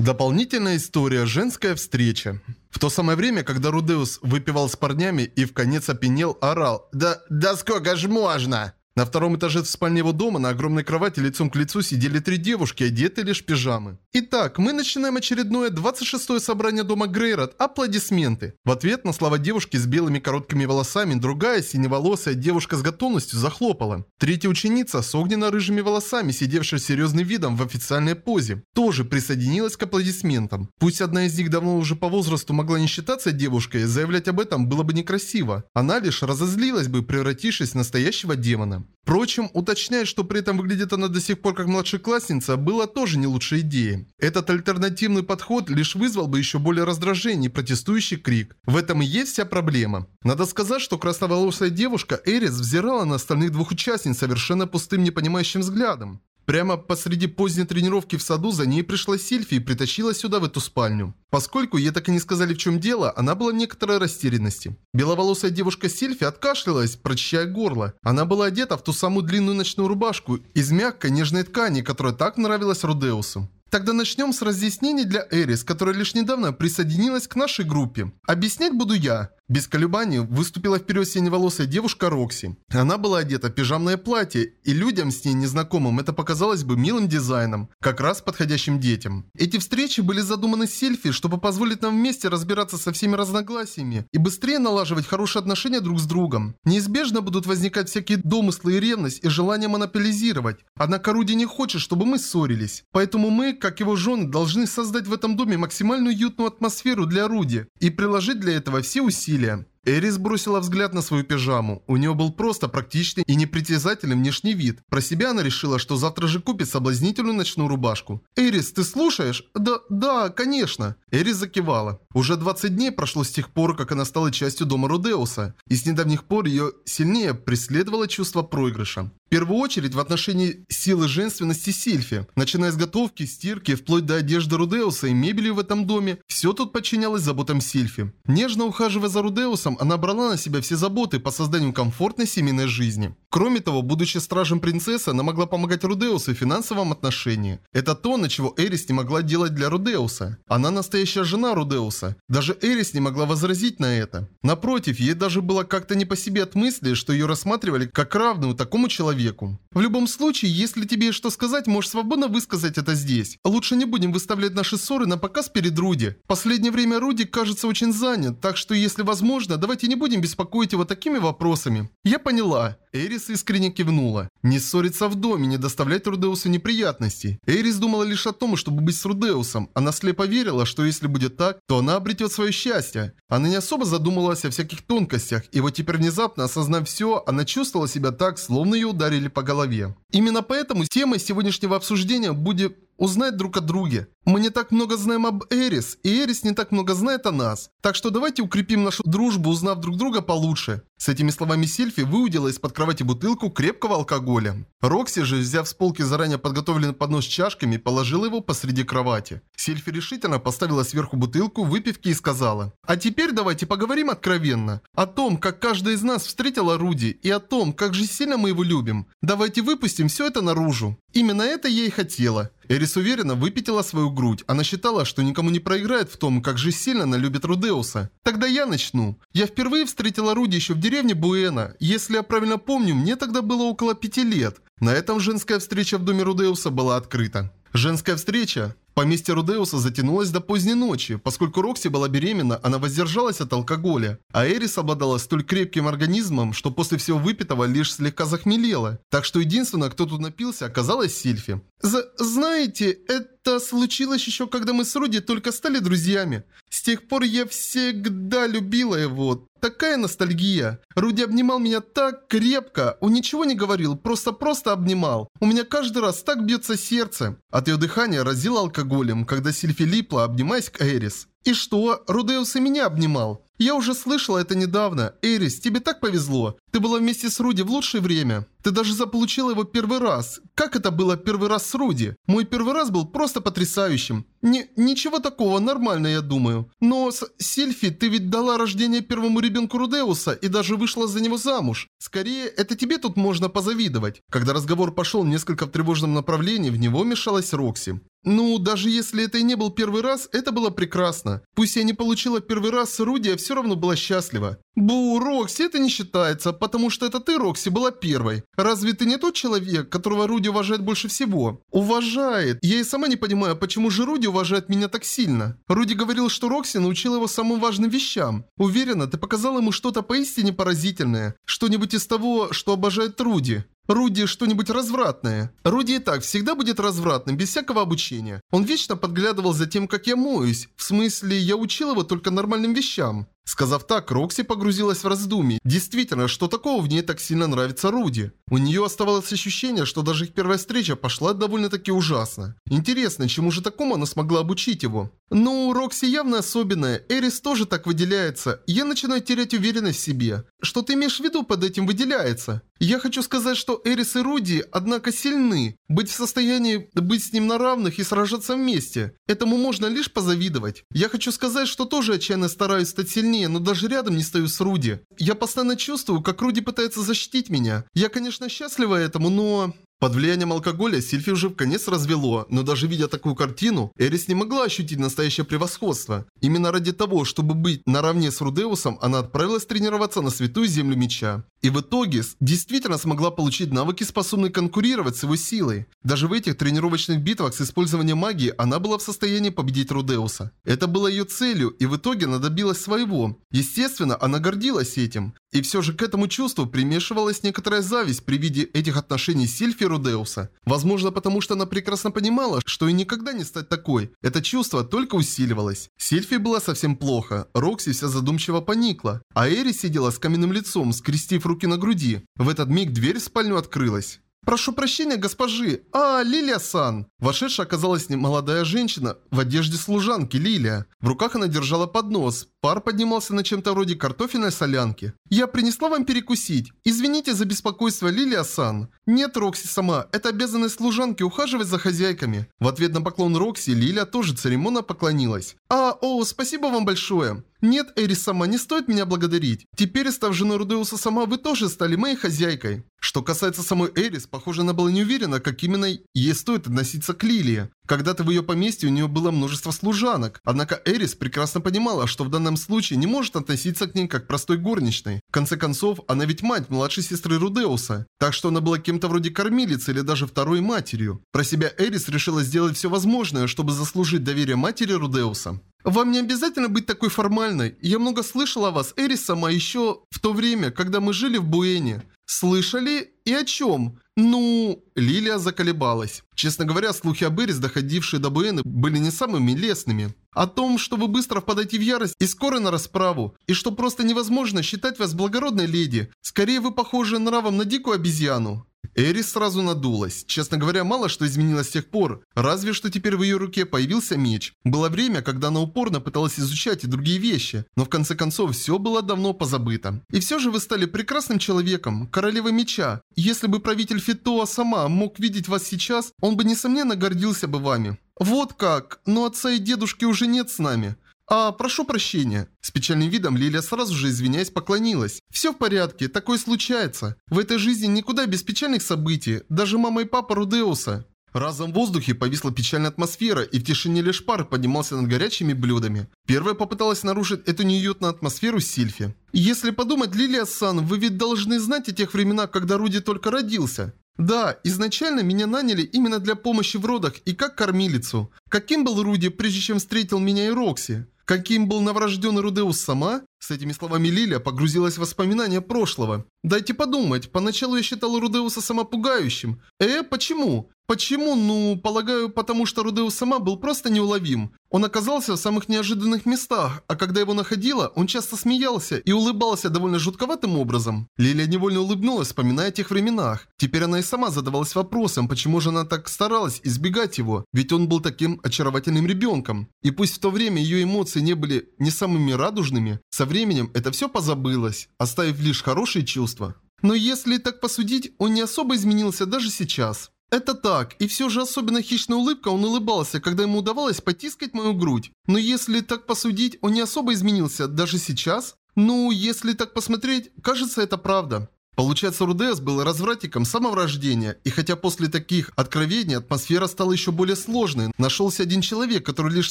Дополнительная история «Женская встреча». В то самое время, когда Рудеус выпивал с парнями и в конец опьянел, орал «Да, да сколько ж можно?» На втором этаже в спальне его дома на огромной кровати лицом к лицу сидели три девушки, одетые лишь пижамы. Итак, мы начинаем очередное 26-е собрание дома Грейрот. Аплодисменты. В ответ на слова девушки с белыми короткими волосами, другая синеволосая девушка с готовностью захлопала. Третья ученица с огненно-рыжими волосами, сидевшая серьезным видом в официальной позе, тоже присоединилась к аплодисментам. Пусть одна из них давно уже по возрасту могла не считаться девушкой, заявлять об этом было бы некрасиво. Она лишь разозлилась бы, превратившись в настоящего демона. Впрочем, уточнять, что при этом выглядит она до сих пор как младшеклассница, было тоже не лучшей идеей. Этот альтернативный подход лишь вызвал бы еще более раздражение и протестующий крик. В этом и есть вся проблема. Надо сказать, что красноволосая девушка Эрис взирала на остальных двух участниц совершенно пустым непонимающим взглядом. Прямо посреди поздней тренировки в саду за ней пришла Сильфи и притащила сюда в эту спальню. Поскольку ей так и не сказали в чем дело, она была в некоторой растерянности. Беловолосая девушка Сильфи откашлялась, прочищая горло. Она была одета в ту самую длинную ночную рубашку из мягкой нежной ткани, которая так нравилась Рудеусу. Тогда начнем с разъяснений для Эрис, которая лишь недавно присоединилась к нашей группе. Объяснять буду я. Без колебаний выступила вперед синеволосая девушка Рокси. Она была одета в пижамное платье, и людям с ней незнакомым это показалось бы милым дизайном, как раз подходящим детям. Эти встречи были задуманы сельфи, чтобы позволить нам вместе разбираться со всеми разногласиями и быстрее налаживать хорошие отношения друг с другом. Неизбежно будут возникать всякие домыслы и ревность и желание монополизировать. Однако Руди не хочет, чтобы мы ссорились. Поэтому мы, как его жены, должны создать в этом доме максимально уютную атмосферу для Руди и приложить для этого все усилия усилия. Эрис бросила взгляд на свою пижаму. У нее был просто практичный и непритязательный внешний вид. Про себя она решила, что завтра же купит соблазнительную ночную рубашку. «Эрис, ты слушаешь?» «Да, да, конечно». Эрис закивала. Уже 20 дней прошло с тех пор, как она стала частью дома Рудеуса. И с недавних пор ее сильнее преследовало чувство проигрыша. В первую очередь в отношении силы женственности Сильфи. Начиная с готовки, стирки, вплоть до одежды Рудеуса и мебели в этом доме, все тут подчинялось заботам Сильфи. Нежно ухаживая за Рудеусом, она брала на себя все заботы по созданию комфортной семейной жизни. Кроме того, будучи стражем принцессы, она могла помогать Рудеусу в финансовом отношении. Это то, на чего Эрис не могла делать для Рудеуса. Она настоящая жена Рудеуса. Даже Эрис не могла возразить на это. Напротив, ей даже было как-то не по себе от мысли, что ее рассматривали как равную такому человеку. В любом случае, если тебе что сказать, можешь свободно высказать это здесь. Лучше не будем выставлять наши ссоры на показ перед Руди. Последнее время Руди кажется очень занят, так что если возможно, давайте не будем беспокоить его такими вопросами. Я поняла. Эрис искренне кивнула. Не ссориться в доме, не доставлять Рудеусу неприятностей. Эрис думала лишь о том, чтобы быть с Рудеусом. Она слепо верила, что если будет так, то она обретет свое счастье. Она не особо задумывалась о всяких тонкостях, и вот теперь внезапно, осознав все, она чувствовала себя так, словно ее ударили по голове. Именно поэтому темой сегодняшнего обсуждения будет узнать друг о друге. Мы не так много знаем об Эрис, и Эрис не так много знает о нас. Так что давайте укрепим нашу дружбу, узнав друг друга получше. С этими словами Сильфи выудила из-под кровати бутылку крепкого алкоголя. Рокси же, взяв с полки заранее подготовленный поднос с чашками, положила его посреди кровати. Сильфи решительно поставила сверху бутылку выпивки и сказала, «А теперь давайте поговорим откровенно. О том, как каждая из нас встретила Руди, и о том, как же сильно мы его любим. Давайте выпустим все это наружу». Именно это я и хотела. Эрис уверенно выпятила свою грудь. Она считала, что никому не проиграет в том, как же сильно она любит Рудеуса. Тогда я начну. Я впервые встретила Руди еще в деревне Буэна. Если я правильно помню, мне тогда было около пяти лет. На этом женская встреча в доме Рудеуса была открыта. Женская встреча Поместье Рудеуса затянулось до поздней ночи. Поскольку Рокси была беременна, она воздержалась от алкоголя. А Эрис обладала столь крепким организмом, что после всего выпитого лишь слегка захмелела. Так что единственное, кто тут напился, оказалась Сильфи. «Знаете, это случилось еще когда мы с Руди только стали друзьями. С тех пор я всегда любила его. Такая ностальгия. Руди обнимал меня так крепко. Он ничего не говорил, просто-просто обнимал. У меня каждый раз так бьется сердце. От ее дыхания разило алкоголем, когда Сильфи липла, обнимаясь к Эрис. И что? Рудеус и меня обнимал. Я уже слышала это недавно. Эрис, тебе так повезло. Ты была вместе с Руди в лучшее время. Ты даже заполучила его первый раз. Как это было первый раз с Руди? Мой первый раз был просто потрясающим. Не, ничего такого, нормально, я думаю. Но, с Сильфи, ты ведь дала рождение первому ребенку Рудеуса и даже вышла за него замуж. Скорее, это тебе тут можно позавидовать. Когда разговор пошел несколько в тревожном направлении, в него вмешалась Рокси. Ну, даже если это и не был первый раз, это было прекрасно. Пусть я не получила первый раз Руди, я все равно была счастлива. Бу, Рокси, это не считается, потому что это ты, Рокси, была первой. Разве ты не тот человек, которого Руди уважает больше всего? Уважает. Я и сама не понимаю, почему же Руди уважает меня так сильно. Руди говорил, что Рокси научила его самым важным вещам. Уверена, ты показала ему что-то поистине поразительное. Что-нибудь из того, что обожает Руди. Руди что-нибудь развратное. Руди и так всегда будет развратным, без всякого обучения. Он вечно подглядывал за тем, как я моюсь. В смысле, я учил его только нормальным вещам. Сказав так, Рокси погрузилась в раздумье. Действительно, что такого в ней так сильно нравится Руди? У нее оставалось ощущение, что даже их первая встреча пошла довольно-таки ужасно. Интересно, чему же такому она смогла обучить его? Ну, Рокси явно особенная, Эрис тоже так выделяется. Я начинаю терять уверенность в себе. Что ты имеешь в виду под этим выделяется? Я хочу сказать, что Эрис и Руди, однако, сильны. Быть в состоянии быть с ним на равных и сражаться вместе. Этому можно лишь позавидовать. Я хочу сказать, что тоже отчаянно стараюсь стать сильнее, но даже рядом не стою с Руди. Я постоянно чувствую, как Руди пытается защитить меня. Я, конечно, счастлива этому, но... Под влиянием алкоголя Сильфи уже в конец развело, но даже видя такую картину, Эрис не могла ощутить настоящее превосходство. Именно ради того, чтобы быть наравне с Рудеусом, она отправилась тренироваться на святую землю меча. И в итоге действительно смогла получить навыки, способные конкурировать с его силой. Даже в этих тренировочных битвах с использованием магии она была в состоянии победить Рудеуса. Это было ее целью, и в итоге она добилась своего. Естественно, она гордилась этим. И все же к этому чувству примешивалась некоторая зависть при виде этих отношений Сильфи и Рудеуса. Возможно, потому что она прекрасно понимала, что и никогда не стать такой. Это чувство только усиливалось. Сильфи была совсем плохо, Рокси вся задумчиво поникла, а Эри сидела с каменным лицом, скрестив руки на груди. В этот миг дверь в спальню открылась. «Прошу прощения, госпожи! А, Лилия-сан!» Вошедшая оказалась молодая женщина в одежде служанки Лилия. В руках она держала поднос. Пар поднимался на чем-то вроде картофельной солянки. «Я принесла вам перекусить. Извините за беспокойство, Лилия-сан». «Нет, Рокси сама. Это обязанность служанки ухаживать за хозяйками». В ответ на поклон Рокси, Лилия тоже церемонно поклонилась. «А, о, спасибо вам большое». «Нет, Эрис сама, не стоит меня благодарить. Теперь, став женой Рудеуса сама, вы тоже стали моей хозяйкой». Что касается самой Эрис, похоже, она была не уверена, как именно ей стоит относиться к Лилии. Когда-то в ее поместье у нее было множество служанок, однако Эрис прекрасно понимала, что в данном случае не может относиться к ней как простой горничной. В конце концов, она ведь мать младшей сестры Рудеуса, так что она была кем-то вроде кормилицы или даже второй матерью. Про себя Эрис решила сделать все возможное, чтобы заслужить доверие матери Рудеуса. Вам не обязательно быть такой формальной. Я много слышала о вас, Эрис сама, еще в то время, когда мы жили в Буэне. Слышали? И о чем? Ну... Лилия заколебалась. Честно говоря, слухи об Эрис, доходившие до Буэны, были не самыми лестными. О том, что вы быстро впадаете в ярость и скоро на расправу, и что просто невозможно считать вас благородной леди. Скорее вы похожи нравом на дикую обезьяну. Эрис сразу надулась. Честно говоря, мало что изменилось с тех пор. Разве что теперь в ее руке появился меч. Было время, когда она упорно пыталась изучать и другие вещи, но в конце концов все было давно позабыто. И все же вы стали прекрасным человеком, королевой меча. Если бы правитель Фитоа сама мог видеть вас сейчас, он бы несомненно гордился бы вами. Вот как, но отца и дедушки уже нет с нами. «А, прошу прощения». С печальным видом Лилия сразу же, извиняясь, поклонилась. «Все в порядке, такое случается. В этой жизни никуда без печальных событий. Даже мама и папа Рудеуса». Разом в воздухе повисла печальная атмосфера, и в тишине лишь пар поднимался над горячими блюдами. Первая попыталась нарушить эту неуютную атмосферу Сильфи. «Если подумать, Лилия-сан, вы ведь должны знать о тех временах, когда Руди только родился. Да, изначально меня наняли именно для помощи в родах и как кормилицу. Каким был Руди, прежде чем встретил меня и Рокси? Каким был новорожденный Рудеус сама? С этими словами Лилия погрузилась в воспоминания прошлого. Дайте подумать, поначалу я считала Рудеуса самопугающим. Э, почему? Почему? Ну, полагаю, потому что Рудеус сама был просто неуловим. Он оказался в самых неожиданных местах, а когда его находила, он часто смеялся и улыбался довольно жутковатым образом. Лилия невольно улыбнулась, вспоминая о тех временах. Теперь она и сама задавалась вопросом, почему же она так старалась избегать его, ведь он был таким очаровательным ребенком. И пусть в то время ее эмоции не были не самыми радужными, со временем это все позабылось, оставив лишь хорошие чувства. Но если так посудить, он не особо изменился даже сейчас. Это так, и все же особенно хищная улыбка он улыбался, когда ему удавалось потискать мою грудь. Но если так посудить, он не особо изменился, даже сейчас. Ну, если так посмотреть, кажется это правда. Получается, Рудеус был развратником с самого рождения, и хотя после таких откровений атмосфера стала еще более сложной, нашелся один человек, который лишь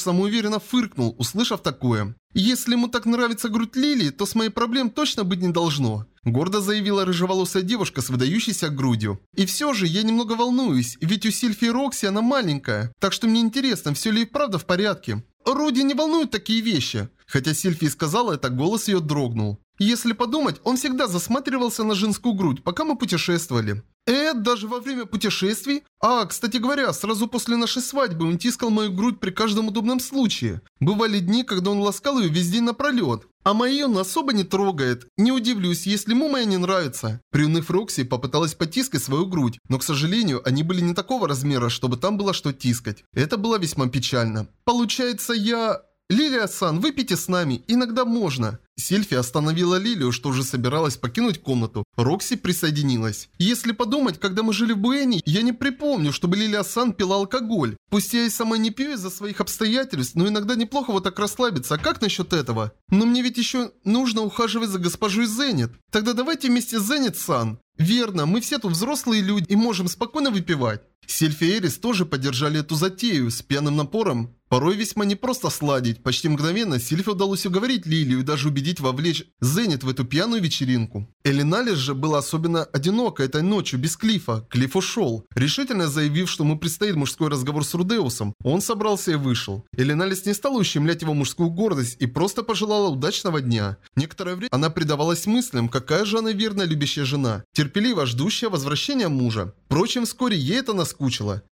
самоуверенно фыркнул, услышав такое. «Если ему так нравится грудь Лилии, то с моей проблем точно быть не должно», гордо заявила рыжеволосая девушка с выдающейся грудью. «И все же я немного волнуюсь, ведь у Сильфи и Рокси она маленькая, так что мне интересно, все ли и правда в порядке». Руди не волнуют такие вещи. Хотя Сильфи сказала это, голос ее дрогнул. Если подумать, он всегда засматривался на женскую грудь, пока мы путешествовали. Э, даже во время путешествий? А, кстати говоря, сразу после нашей свадьбы он тискал мою грудь при каждом удобном случае. Бывали дни, когда он ласкал ее весь день напролет. А мои он особо не трогает. Не удивлюсь, если ему моя не нравится. Приуныв Рокси попыталась потискать свою грудь, но, к сожалению, они были не такого размера, чтобы там было что тискать. Это было весьма печально. Получается, я... «Лилия-сан, выпейте с нами, иногда можно». Сильфи остановила Лилию, что уже собиралась покинуть комнату. Рокси присоединилась. Если подумать, когда мы жили в Буэне, я не припомню, чтобы Лилия-сан пила алкоголь. Пусть я и сама не пью из-за своих обстоятельств, но иногда неплохо вот так расслабиться. А как насчет этого? Но мне ведь еще нужно ухаживать за госпожой Зенит. Тогда давайте вместе Зенит-сан. Верно, мы все тут взрослые люди и можем спокойно выпивать. Сильфи и Эрис тоже поддержали эту затею с пьяным напором. Порой весьма непросто сладить. Почти мгновенно Сильфе удалось уговорить Лилию и даже убедить вовлечь Зенит в эту пьяную вечеринку. Элиналис же была особенно одинока этой ночью без Клифа. Клифф ушел. Решительно заявив, что ему предстоит мужской разговор с Рудеусом, он собрался и вышел. Элиналис не стала ущемлять его мужскую гордость и просто пожелала удачного дня. Некоторое время она предавалась мыслям, какая же она верная любящая жена, терпеливо ждущая возвращения мужа. Впрочем, вскоре ей это наскучило.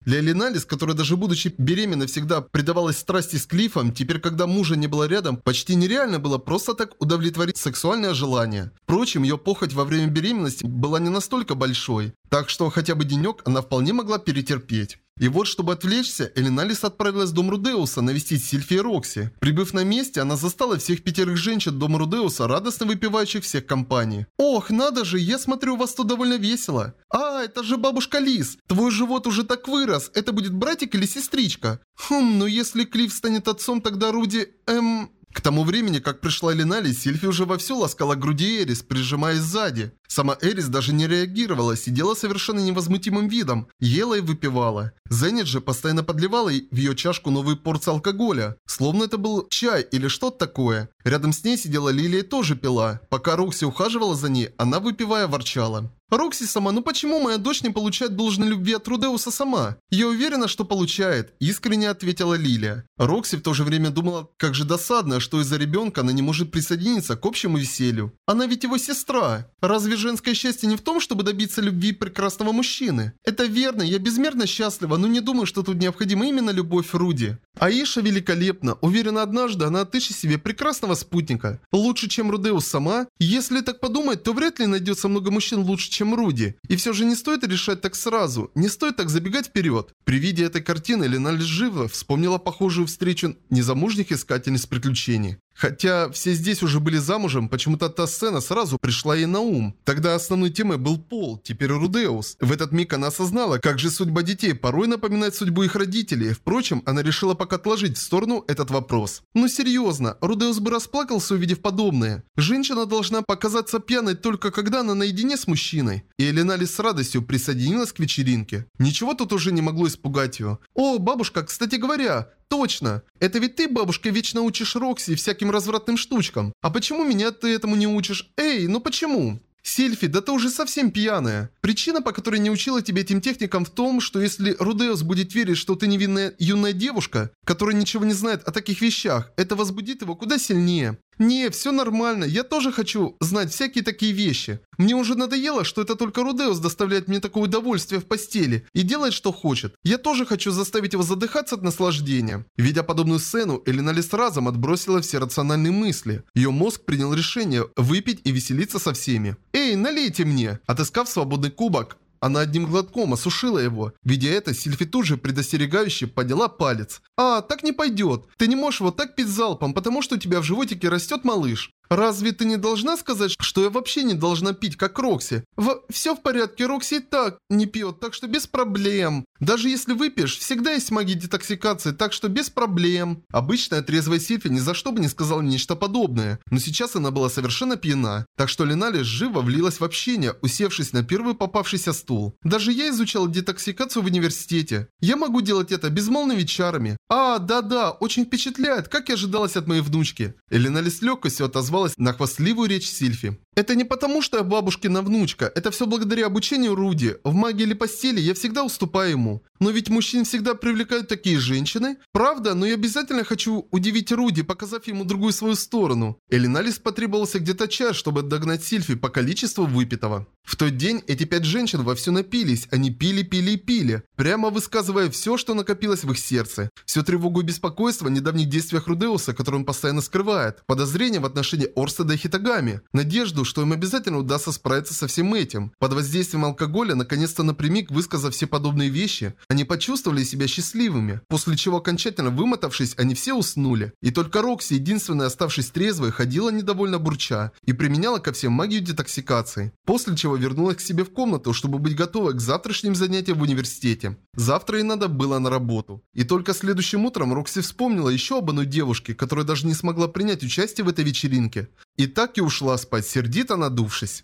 Для Элиналис, которая даже будучи беременной всегда предавалась страсти с Клиффом, теперь когда мужа не было рядом, почти нереально было просто так удовлетворить сексуальное желание. Впрочем, ее похоть во время беременности была не настолько большой, так что хотя бы денек она вполне могла перетерпеть. И вот, чтобы отвлечься, Элиналис отправилась в дом Рудеуса навестить Сильфи и Рокси. Прибыв на месте, она застала всех пятерых женщин дома Рудеуса, радостно выпивающих всех компаний. «Ох, надо же, я смотрю, у вас тут довольно весело. А, это же бабушка Лис. Твой живот уже так вырос. Это будет братик или сестричка? Хм, ну если Клифф станет отцом, тогда Руди... Эм... К тому времени, как пришла Линали, Сильфи уже вовсю ласкала груди Эрис, прижимаясь сзади. Сама Эрис даже не реагировала, сидела с совершенно невозмутимым видом, ела и выпивала. Зенит же постоянно подливала в ее чашку новые порции алкоголя, словно это был чай или что-то такое. Рядом с ней сидела Лилия и тоже пила. Пока Рокси ухаживала за ней, она выпивая ворчала. Рокси сама, ну почему моя дочь не получает должной любви от Рудеуса сама? Я уверена, что получает, искренне ответила Лилия. Рокси в то же время думала, как же досадно, что из-за ребенка она не может присоединиться к общему веселью. Она ведь его сестра. Разве женское счастье не в том, чтобы добиться любви прекрасного мужчины? Это верно, я безмерно счастлива, но не думаю, что тут необходима именно любовь Руди. Аиша великолепна. Уверена, однажды она отыщет себе прекрасного спутника. Лучше, чем Рудеус сама? Если так подумать, то вряд ли найдется много мужчин лучше, чем Руди. И все же не стоит решать так сразу. Не стоит так забегать вперед. При виде этой картины Лена живо вспомнила похожую встречу незамужних искательниц приключений. Хотя все здесь уже были замужем, почему-то та сцена сразу пришла ей на ум. Тогда основной темой был Пол, теперь Рудеус. В этот миг она осознала, как же судьба детей порой напоминает судьбу их родителей. Впрочем, она решила пока отложить в сторону этот вопрос. Ну серьезно, Рудеус бы расплакался, увидев подобное. Женщина должна показаться пьяной только когда она наедине с мужчиной. И Эленали с радостью присоединилась к вечеринке. Ничего тут уже не могло испугать ее. О, бабушка, кстати говоря, Точно! Это ведь ты, бабушка, вечно учишь Рокси всяким развратным штучкам. А почему меня ты этому не учишь? Эй, ну почему? Сильфи, да ты уже совсем пьяная. Причина, по которой не учила тебя этим техникам в том, что если Рудеус будет верить, что ты невинная юная девушка, которая ничего не знает о таких вещах, это возбудит его куда сильнее. «Не, все нормально, я тоже хочу знать всякие такие вещи. Мне уже надоело, что это только Рудеус доставляет мне такое удовольствие в постели и делает, что хочет. Я тоже хочу заставить его задыхаться от наслаждения». Видя подобную сцену, Элиналис разом отбросила все рациональные мысли. Ее мозг принял решение выпить и веселиться со всеми. «Эй, налейте мне!» Отыскав свободный кубок, она одним глотком осушила его. Видя это, Сильфи тут же предостерегающе подняла палец. «А, так не пойдет. Ты не можешь вот так пить залпом, потому что у тебя в животике растет малыш». Разве ты не должна сказать, что я вообще не должна пить, как Рокси? В... Все в порядке, Рокси и так не пьет, так что без проблем. Даже если выпьешь, всегда есть магия детоксикации, так что без проблем. Обычная трезвая Сильфи ни за что бы не сказала нечто подобное, но сейчас она была совершенно пьяна. Так что Ленали живо влилась в общение, усевшись на первый попавшийся стул. Даже я изучал детоксикацию в университете. Я могу делать это безмолвными чарами. А, да-да, очень впечатляет, как и ожидалось от моей внучки. Эленали с легкостью отозвалась на хвастливую речь Сильфи. Это не потому, что я бабушкина внучка, это все благодаря обучению Руди. В магии или постели я всегда уступаю ему. Но ведь мужчин всегда привлекают такие женщины. Правда, но я обязательно хочу удивить Руди, показав ему другую свою сторону. Элиналис потребовался где-то час, чтобы догнать Сильфи по количеству выпитого. В тот день эти пять женщин вовсю напились, они пили, пили и пили, прямо высказывая все, что накопилось в их сердце. Всю тревогу и беспокойство о недавних действиях Рудеуса, которые он постоянно скрывает, подозрения в отношении Орстеда и Хитагами, надежду, что им обязательно удастся справиться со всем этим. Под воздействием алкоголя, наконец-то напрямик высказав все подобные вещи, они почувствовали себя счастливыми, после чего окончательно вымотавшись, они все уснули. И только Рокси, единственная оставшись трезвой, ходила недовольно бурча и применяла ко всем магию детоксикации. После чего вернулась к себе в комнату, чтобы быть готовой к завтрашним занятиям в университете. Завтра ей надо было на работу. И только следующим утром Рокси вспомнила еще об одной девушке, которая даже не смогла принять участие в этой вечеринке. И так и ушла спать, сердито надувшись.